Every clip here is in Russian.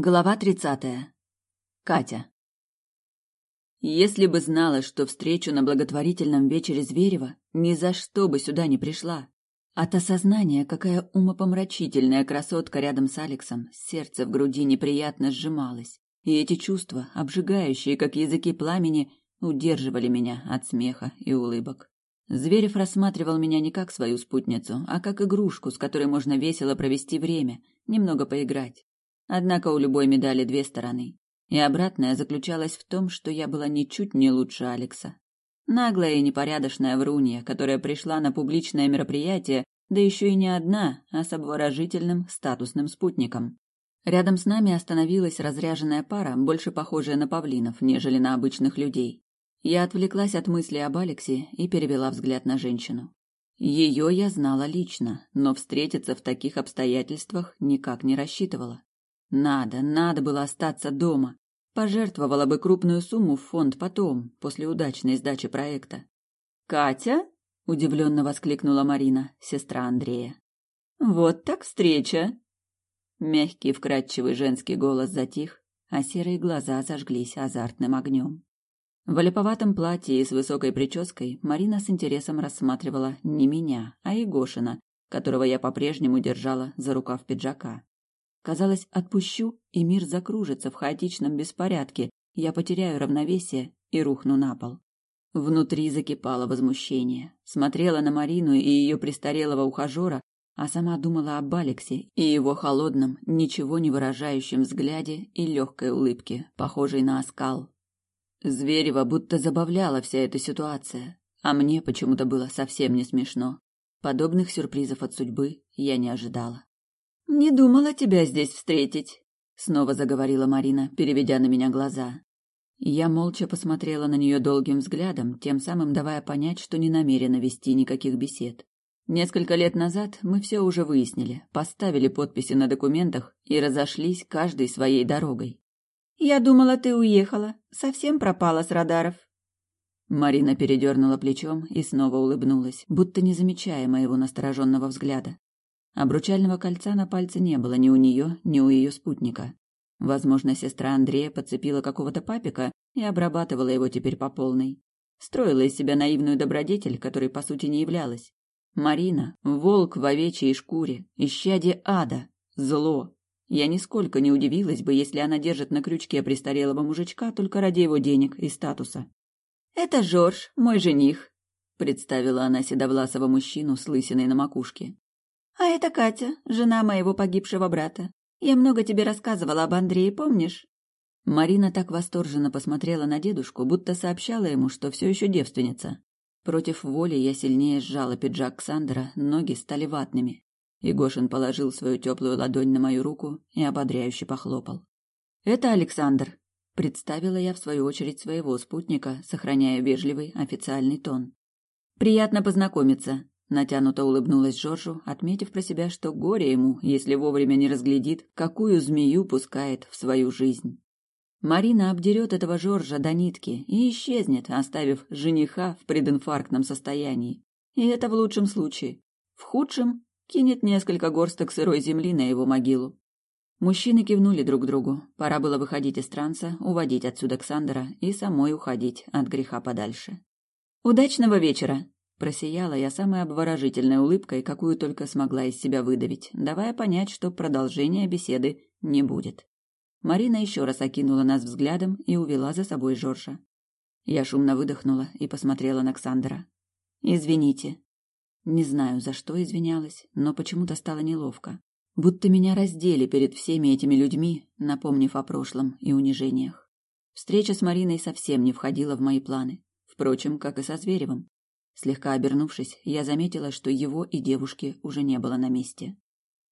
Глава тридцатая. Катя. Если бы знала, что встречу на благотворительном вечере Зверева, ни за что бы сюда не пришла. От осознания, какая умопомрачительная красотка рядом с Алексом, сердце в груди неприятно сжималось, и эти чувства, обжигающие, как языки пламени, удерживали меня от смеха и улыбок. Зверев рассматривал меня не как свою спутницу, а как игрушку, с которой можно весело провести время, немного поиграть. Однако у любой медали две стороны. И обратная заключалась в том, что я была ничуть не лучше Алекса. Наглая и непорядочная врунья, которая пришла на публичное мероприятие, да еще и не одна, а с обворожительным статусным спутником. Рядом с нами остановилась разряженная пара, больше похожая на павлинов, нежели на обычных людей. Я отвлеклась от мысли об Алексе и перевела взгляд на женщину. Ее я знала лично, но встретиться в таких обстоятельствах никак не рассчитывала. Надо, надо было остаться дома. Пожертвовала бы крупную сумму в фонд потом, после удачной сдачи проекта. «Катя?» – удивленно воскликнула Марина, сестра Андрея. «Вот так встреча!» Мягкий, вкрадчивый женский голос затих, а серые глаза зажглись азартным огнем. В олиповатом платье и с высокой прической Марина с интересом рассматривала не меня, а Егошина, которого я по-прежнему держала за рукав пиджака. Казалось, отпущу, и мир закружится в хаотичном беспорядке, я потеряю равновесие и рухну на пол. Внутри закипало возмущение. Смотрела на Марину и ее престарелого ухажера, а сама думала об Алексе и его холодном, ничего не выражающем взгляде и легкой улыбке, похожей на оскал. Зверева будто забавляла вся эта ситуация, а мне почему-то было совсем не смешно. Подобных сюрпризов от судьбы я не ожидала. «Не думала тебя здесь встретить», — снова заговорила Марина, переведя на меня глаза. Я молча посмотрела на нее долгим взглядом, тем самым давая понять, что не намерена вести никаких бесед. Несколько лет назад мы все уже выяснили, поставили подписи на документах и разошлись каждой своей дорогой. «Я думала, ты уехала, совсем пропала с радаров». Марина передернула плечом и снова улыбнулась, будто не замечая моего настороженного взгляда. Обручального кольца на пальце не было ни у нее, ни у ее спутника. Возможно, сестра Андрея подцепила какого-то папика и обрабатывала его теперь по полной. Строила из себя наивную добродетель, которой по сути не являлась. Марина — волк в овечьей шкуре, исчадие ада, зло. Я нисколько не удивилась бы, если она держит на крючке престарелого мужичка только ради его денег и статуса. «Это Жорж, мой жених», — представила она седовласого мужчину с лысиной на макушке. А это Катя, жена моего погибшего брата. Я много тебе рассказывала об Андрее, помнишь? Марина так восторженно посмотрела на дедушку, будто сообщала ему, что все еще девственница. Против воли я сильнее сжала пиджак Ксандра, ноги стали ватными. Игошин положил свою теплую ладонь на мою руку и ободряюще похлопал. «Это Александр», — представила я в свою очередь своего спутника, сохраняя вежливый официальный тон. «Приятно познакомиться. Натянуто улыбнулась Жоржу, отметив про себя, что горе ему, если вовремя не разглядит, какую змею пускает в свою жизнь. Марина обдерет этого Жоржа до нитки и исчезнет, оставив жениха в прединфарктном состоянии. И это в лучшем случае. В худшем кинет несколько горсток сырой земли на его могилу. Мужчины кивнули друг другу. Пора было выходить из транса, уводить отсюда Ксандера и самой уходить от греха подальше. «Удачного вечера!» Просияла я самой обворожительной улыбкой, какую только смогла из себя выдавить, давая понять, что продолжения беседы не будет. Марина еще раз окинула нас взглядом и увела за собой Жоржа. Я шумно выдохнула и посмотрела на Ксандера. «Извините». Не знаю, за что извинялась, но почему-то стало неловко. Будто меня раздели перед всеми этими людьми, напомнив о прошлом и унижениях. Встреча с Мариной совсем не входила в мои планы. Впрочем, как и со Зверевым. Слегка обернувшись, я заметила, что его и девушки уже не было на месте.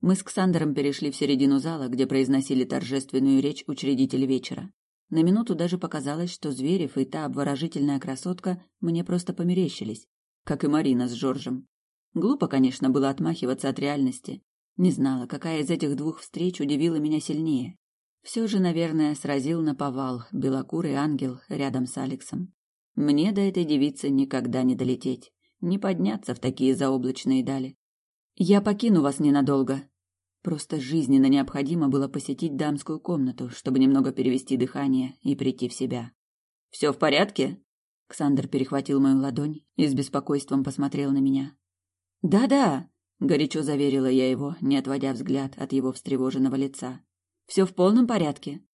Мы с Ксандером перешли в середину зала, где произносили торжественную речь учредители вечера. На минуту даже показалось, что Зверев и та обворожительная красотка мне просто померещились, как и Марина с Жоржем. Глупо, конечно, было отмахиваться от реальности. Не знала, какая из этих двух встреч удивила меня сильнее. Все же, наверное, сразил на повал белокурый ангел рядом с Алексом. Мне до этой девицы никогда не долететь, не подняться в такие заоблачные дали. Я покину вас ненадолго. Просто жизненно необходимо было посетить дамскую комнату, чтобы немного перевести дыхание и прийти в себя. «Все в порядке?» Ксандр перехватил мою ладонь и с беспокойством посмотрел на меня. «Да-да», — горячо заверила я его, не отводя взгляд от его встревоженного лица. «Все в полном порядке».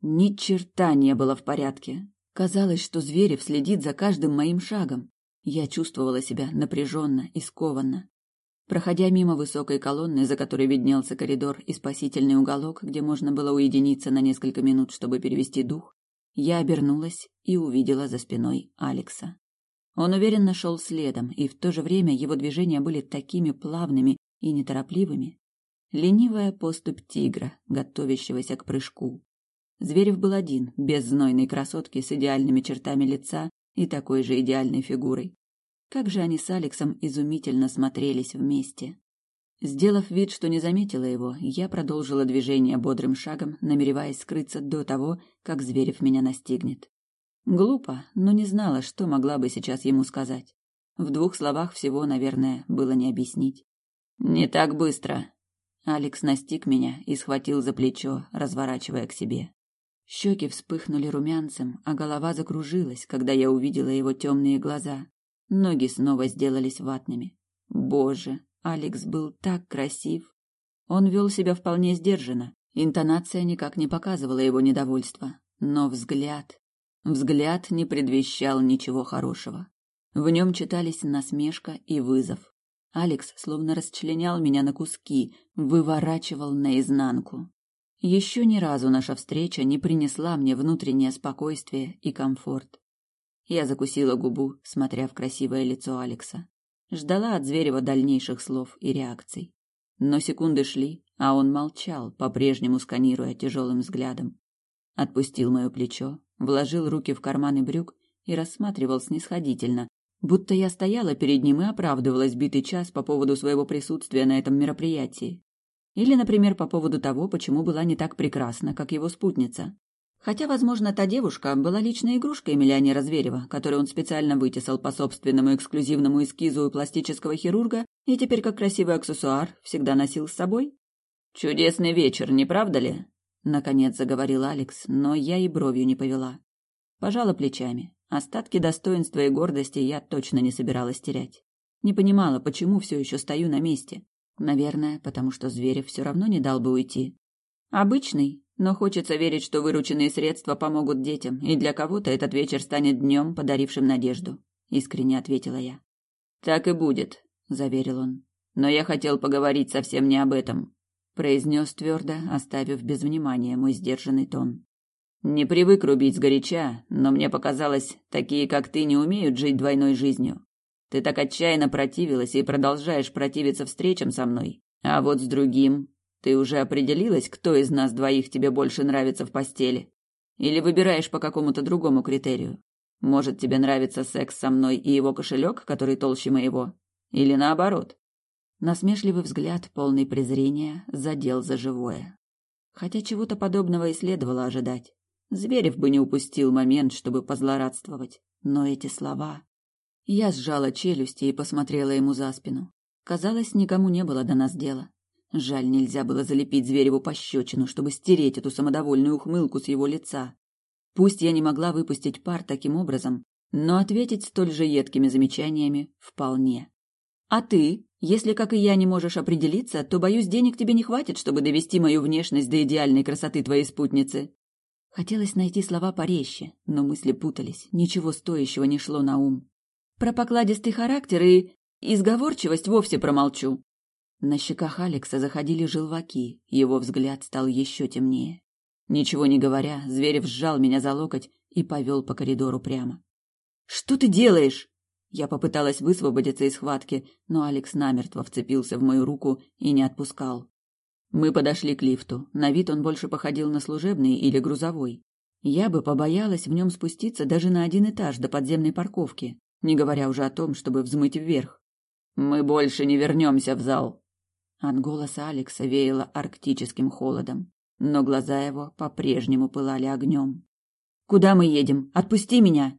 Ни черта не было в порядке. Казалось, что Зверев следит за каждым моим шагом. Я чувствовала себя напряженно и скованно. Проходя мимо высокой колонны, за которой виднелся коридор и спасительный уголок, где можно было уединиться на несколько минут, чтобы перевести дух, я обернулась и увидела за спиной Алекса. Он уверенно шел следом, и в то же время его движения были такими плавными и неторопливыми. Ленивая поступь тигра, готовящегося к прыжку. Зверев был один, без знойной красотки с идеальными чертами лица и такой же идеальной фигурой. Как же они с Алексом изумительно смотрелись вместе. Сделав вид, что не заметила его, я продолжила движение бодрым шагом, намереваясь скрыться до того, как Зверев меня настигнет. Глупо, но не знала, что могла бы сейчас ему сказать. В двух словах всего, наверное, было не объяснить. «Не так быстро!» Алекс настиг меня и схватил за плечо, разворачивая к себе. Щеки вспыхнули румянцем, а голова закружилась, когда я увидела его темные глаза. Ноги снова сделались ватными. Боже, Алекс был так красив. Он вел себя вполне сдержанно. Интонация никак не показывала его недовольства. Но взгляд... Взгляд не предвещал ничего хорошего. В нем читались насмешка и вызов. Алекс словно расчленял меня на куски, выворачивал наизнанку. Еще ни разу наша встреча не принесла мне внутреннее спокойствие и комфорт. Я закусила губу, смотря в красивое лицо Алекса. Ждала от Зверева дальнейших слов и реакций. Но секунды шли, а он молчал, по-прежнему сканируя тяжелым взглядом. Отпустил мое плечо, вложил руки в карманы брюк и рассматривал снисходительно, будто я стояла перед ним и оправдывалась битый час по поводу своего присутствия на этом мероприятии. Или, например, по поводу того, почему была не так прекрасна, как его спутница. Хотя, возможно, та девушка была личной игрушкой миллионера Зверева, которую он специально вытесал по собственному эксклюзивному эскизу у пластического хирурга и теперь как красивый аксессуар всегда носил с собой. «Чудесный вечер, не правда ли?» — наконец заговорил Алекс, но я и бровью не повела. Пожала плечами. Остатки достоинства и гордости я точно не собиралась терять. Не понимала, почему все еще стою на месте. Наверное, потому что Зверев все равно не дал бы уйти. Обычный, но хочется верить, что вырученные средства помогут детям, и для кого-то этот вечер станет днем, подарившим надежду. Искренне ответила я. Так и будет, заверил он. Но я хотел поговорить совсем не об этом, произнес твердо, оставив без внимания мой сдержанный тон. Не привык рубить сгоряча, но мне показалось, такие как ты не умеют жить двойной жизнью. Ты так отчаянно противилась и продолжаешь противиться встречам со мной. А вот с другим ты уже определилась, кто из нас двоих тебе больше нравится в постели? Или выбираешь по какому-то другому критерию? Может, тебе нравится секс со мной и его кошелек, который толще моего? Или наоборот? Насмешливый взгляд, полный презрения, задел за живое. Хотя чего-то подобного и следовало ожидать. Зверев бы не упустил момент, чтобы позлорадствовать. Но эти слова... Я сжала челюсти и посмотрела ему за спину. Казалось, никому не было до нас дела. Жаль, нельзя было залепить Звереву пощечину, чтобы стереть эту самодовольную ухмылку с его лица. Пусть я не могла выпустить пар таким образом, но ответить столь же едкими замечаниями вполне. «А ты? Если, как и я, не можешь определиться, то, боюсь, денег тебе не хватит, чтобы довести мою внешность до идеальной красоты твоей спутницы». Хотелось найти слова порезче, но мысли путались, ничего стоящего не шло на ум. Про покладистый характер и изговорчивость вовсе промолчу. На щеках Алекса заходили желваки, его взгляд стал еще темнее. Ничего не говоря, Зверев сжал меня за локоть и повел по коридору прямо. «Что ты делаешь?» Я попыталась высвободиться из схватки, но Алекс намертво вцепился в мою руку и не отпускал. Мы подошли к лифту. На вид он больше походил на служебный или грузовой. Я бы побоялась в нем спуститься даже на один этаж до подземной парковки не говоря уже о том, чтобы взмыть вверх. «Мы больше не вернемся в зал!» От голоса Алекса веяло арктическим холодом, но глаза его по-прежнему пылали огнем. «Куда мы едем? Отпусти меня!»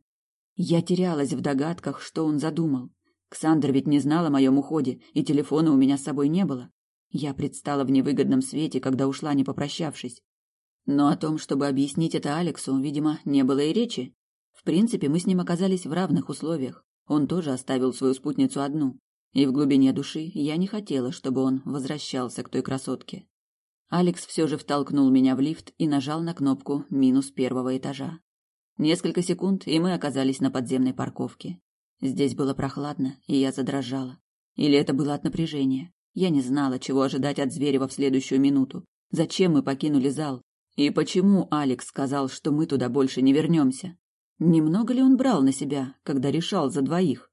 Я терялась в догадках, что он задумал. Ксандр ведь не знал о моем уходе, и телефона у меня с собой не было. Я предстала в невыгодном свете, когда ушла, не попрощавшись. Но о том, чтобы объяснить это Алексу, видимо, не было и речи. В принципе, мы с ним оказались в равных условиях. Он тоже оставил свою спутницу одну. И в глубине души я не хотела, чтобы он возвращался к той красотке. Алекс все же втолкнул меня в лифт и нажал на кнопку минус первого этажа. Несколько секунд, и мы оказались на подземной парковке. Здесь было прохладно, и я задрожала. Или это было от напряжения. Я не знала, чего ожидать от Зверева в следующую минуту. Зачем мы покинули зал? И почему Алекс сказал, что мы туда больше не вернемся? Немного ли он брал на себя, когда решал за двоих?